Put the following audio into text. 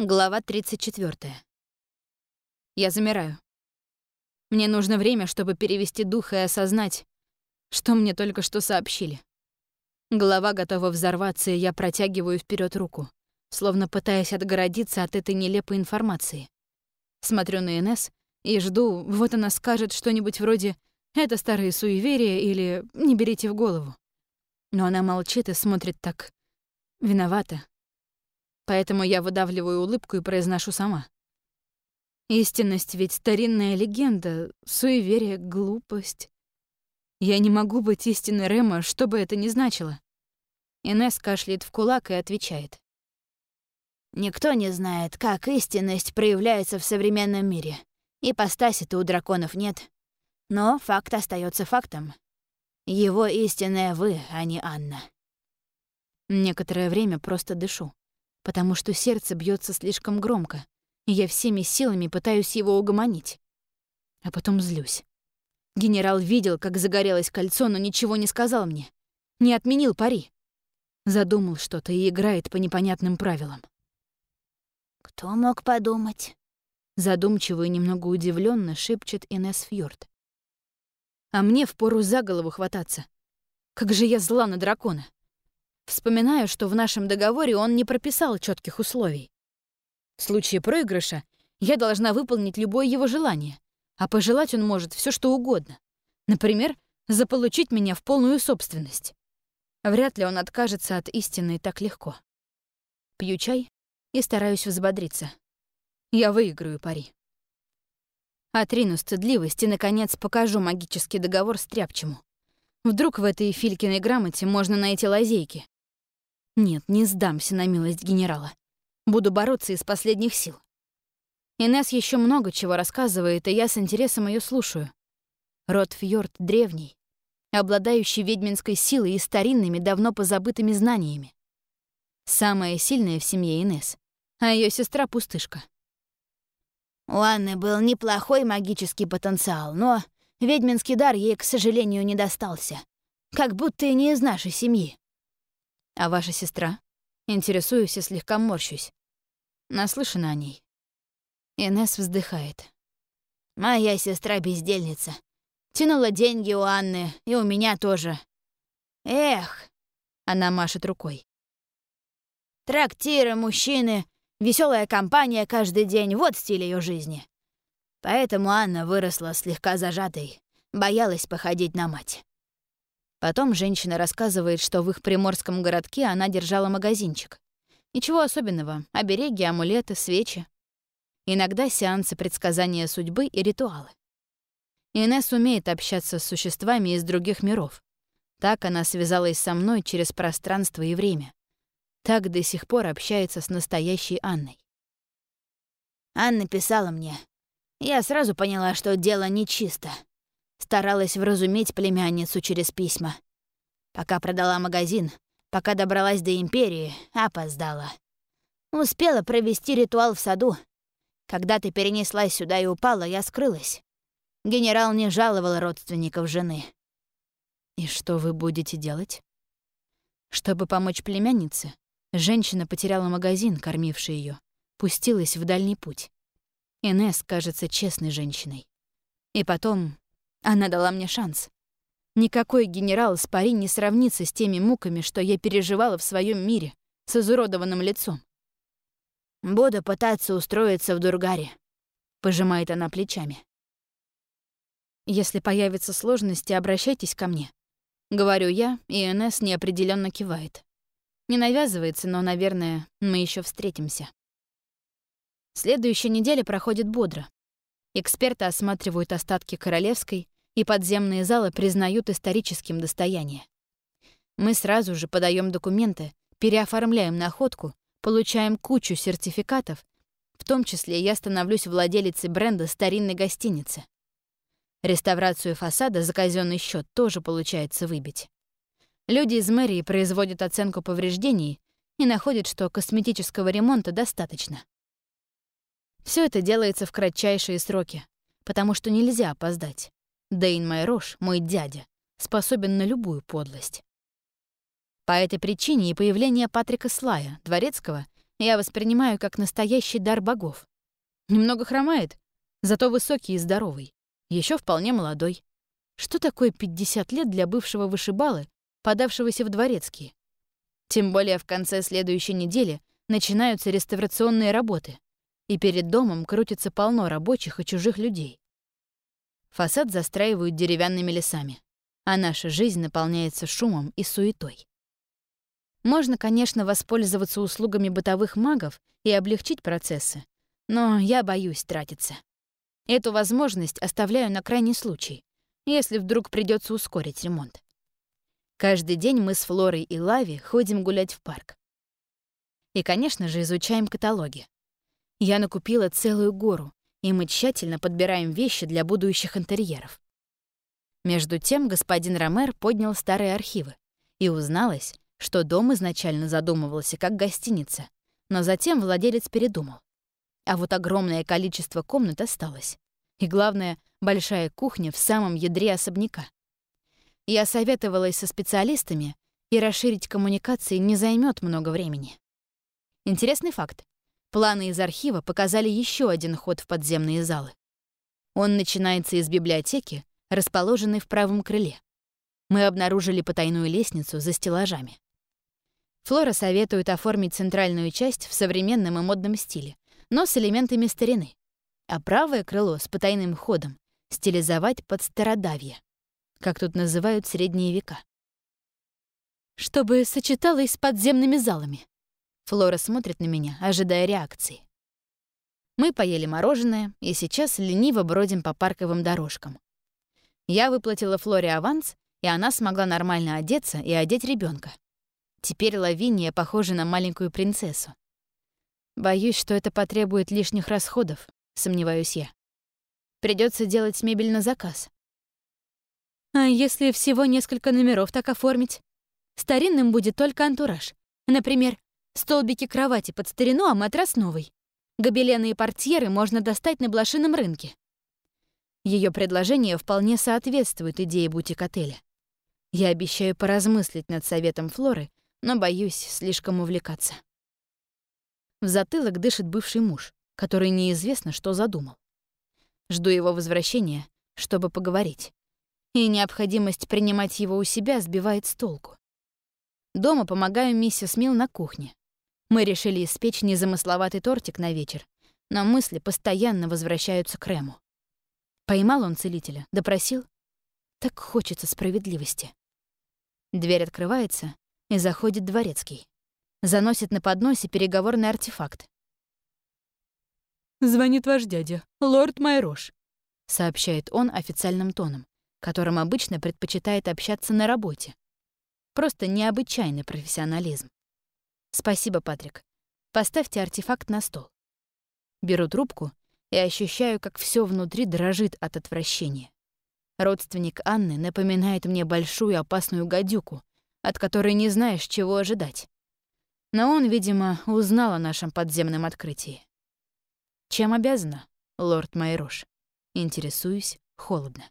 Глава 34. Я замираю. Мне нужно время, чтобы перевести дух и осознать, что мне только что сообщили. Голова готова взорваться, и я протягиваю вперед руку, словно пытаясь отгородиться от этой нелепой информации. Смотрю на Инесс и жду, вот она скажет что-нибудь вроде «это старые суеверия» или «не берите в голову». Но она молчит и смотрит так виновата, Поэтому я выдавливаю улыбку и произношу сама. Истинность ведь старинная легенда, суеверие, глупость. Я не могу быть истинной Рема, что бы это ни значило. Инесс кашляет в кулак и отвечает. Никто не знает, как истинность проявляется в современном мире. Ипостаси-то у драконов нет. Но факт остается фактом. Его истинная вы, а не Анна. Некоторое время просто дышу потому что сердце бьется слишком громко, и я всеми силами пытаюсь его угомонить. А потом злюсь. Генерал видел, как загорелось кольцо, но ничего не сказал мне. Не отменил пари. Задумал что-то и играет по непонятным правилам. «Кто мог подумать?» Задумчиво и немного удивленно шепчет Инес Фьорд. А мне впору за голову хвататься. Как же я зла на дракона. Вспоминаю, что в нашем договоре он не прописал четких условий. В случае проигрыша я должна выполнить любое его желание, а пожелать он может все что угодно. Например, заполучить меня в полную собственность. Вряд ли он откажется от истины так легко. Пью чай и стараюсь взбодриться. Я выиграю пари. Отрину стыдливость и, наконец, покажу магический договор стряпчему. Вдруг в этой Филькиной грамоте можно найти лазейки, нет, не сдамся на милость генерала. Буду бороться из последних сил. Инес еще много чего рассказывает, и я с интересом ее слушаю. Род Фьорд древний, обладающий ведьминской силой и старинными, давно позабытыми знаниями. Самая сильная в семье Инес, а ее сестра — пустышка. У Анны был неплохой магический потенциал, но ведьминский дар ей, к сожалению, не достался. Как будто и не из нашей семьи. А ваша сестра? Интересуюсь и слегка морщусь. Наслышана о ней. Инесс вздыхает. Моя сестра бездельница. Тянула деньги у Анны, и у меня тоже. Эх, она машет рукой. Трактиры, мужчины, веселая компания каждый день — вот стиль ее жизни. Поэтому Анна выросла слегка зажатой, боялась походить на мать. Потом женщина рассказывает, что в их приморском городке она держала магазинчик. Ничего особенного — обереги, амулеты, свечи. Иногда сеансы предсказания судьбы и ритуалы. Инесс умеет общаться с существами из других миров. Так она связалась со мной через пространство и время. Так до сих пор общается с настоящей Анной. Анна писала мне. Я сразу поняла, что дело нечисто. Старалась вразуметь племянницу через письма. Пока продала магазин, пока добралась до Империи, опоздала. Успела провести ритуал в саду. Когда ты перенеслась сюда и упала, я скрылась. Генерал не жаловал родственников жены. И что вы будете делать? Чтобы помочь племяннице, женщина потеряла магазин, кормивший ее, пустилась в дальний путь. Инесс кажется честной женщиной. И потом она дала мне шанс. Никакой генерал с пари не сравнится с теми муками, что я переживала в своем мире, с изуродованным лицом. «Буду пытаться устроиться в Дургаре», — пожимает она плечами. «Если появятся сложности, обращайтесь ко мне», — говорю я, и НС неопределенно кивает. Не навязывается, но, наверное, мы еще встретимся. Следующая неделя проходит бодро. Эксперты осматривают остатки Королевской, и подземные залы признают историческим достоянием. Мы сразу же подаем документы, переоформляем находку, получаем кучу сертификатов, в том числе я становлюсь владелицей бренда старинной гостиницы. Реставрацию фасада за казенный счет тоже получается выбить. Люди из мэрии производят оценку повреждений и находят, что косметического ремонта достаточно. Все это делается в кратчайшие сроки, потому что нельзя опоздать. Дейн Майрош, мой дядя, способен на любую подлость. По этой причине и появление Патрика Слая, дворецкого, я воспринимаю как настоящий дар богов. Немного хромает, зато высокий и здоровый, еще вполне молодой. Что такое 50 лет для бывшего вышибалы, подавшегося в дворецкие? Тем более в конце следующей недели начинаются реставрационные работы, и перед домом крутится полно рабочих и чужих людей. Фасад застраивают деревянными лесами, а наша жизнь наполняется шумом и суетой. Можно, конечно, воспользоваться услугами бытовых магов и облегчить процессы, но я боюсь тратиться. Эту возможность оставляю на крайний случай, если вдруг придется ускорить ремонт. Каждый день мы с Флорой и Лави ходим гулять в парк. И, конечно же, изучаем каталоги. Я накупила целую гору, и мы тщательно подбираем вещи для будущих интерьеров. Между тем господин Ромер поднял старые архивы, и узналось, что дом изначально задумывался как гостиница, но затем владелец передумал. А вот огромное количество комнат осталось. И главное, большая кухня в самом ядре особняка. Я советовалась со специалистами, и расширить коммуникации не займет много времени. Интересный факт. Планы из архива показали еще один ход в подземные залы. Он начинается из библиотеки, расположенной в правом крыле. Мы обнаружили потайную лестницу за стеллажами. Флора советует оформить центральную часть в современном и модном стиле, но с элементами старины, а правое крыло с потайным ходом стилизовать под стародавье, как тут называют средние века. Чтобы сочеталось с подземными залами, Флора смотрит на меня, ожидая реакции. Мы поели мороженое и сейчас лениво бродим по парковым дорожкам. Я выплатила Флоре аванс, и она смогла нормально одеться и одеть ребенка. Теперь Лавиния похожа на маленькую принцессу. Боюсь, что это потребует лишних расходов, сомневаюсь я. Придется делать мебель на заказ. А если всего несколько номеров так оформить? Старинным будет только антураж. Например, Столбики кровати под старину, а матрас новый. Гобелены и портьеры можно достать на блошином рынке. Ее предложение вполне соответствует идее бутик-отеля. Я обещаю поразмыслить над советом Флоры, но боюсь слишком увлекаться. В затылок дышит бывший муж, который неизвестно, что задумал. Жду его возвращения, чтобы поговорить. И необходимость принимать его у себя сбивает с толку. Дома помогаю миссис Мил на кухне. Мы решили испечь незамысловатый тортик на вечер, но мысли постоянно возвращаются к Рему. Поймал он целителя, допросил. Так хочется справедливости. Дверь открывается, и заходит дворецкий. Заносит на подносе переговорный артефакт. «Звонит ваш дядя, лорд Майрош», — сообщает он официальным тоном, которым обычно предпочитает общаться на работе. Просто необычайный профессионализм. «Спасибо, Патрик. Поставьте артефакт на стол». Беру трубку и ощущаю, как все внутри дрожит от отвращения. Родственник Анны напоминает мне большую опасную гадюку, от которой не знаешь, чего ожидать. Но он, видимо, узнал о нашем подземном открытии. Чем обязана, лорд Майрош? Интересуюсь холодно.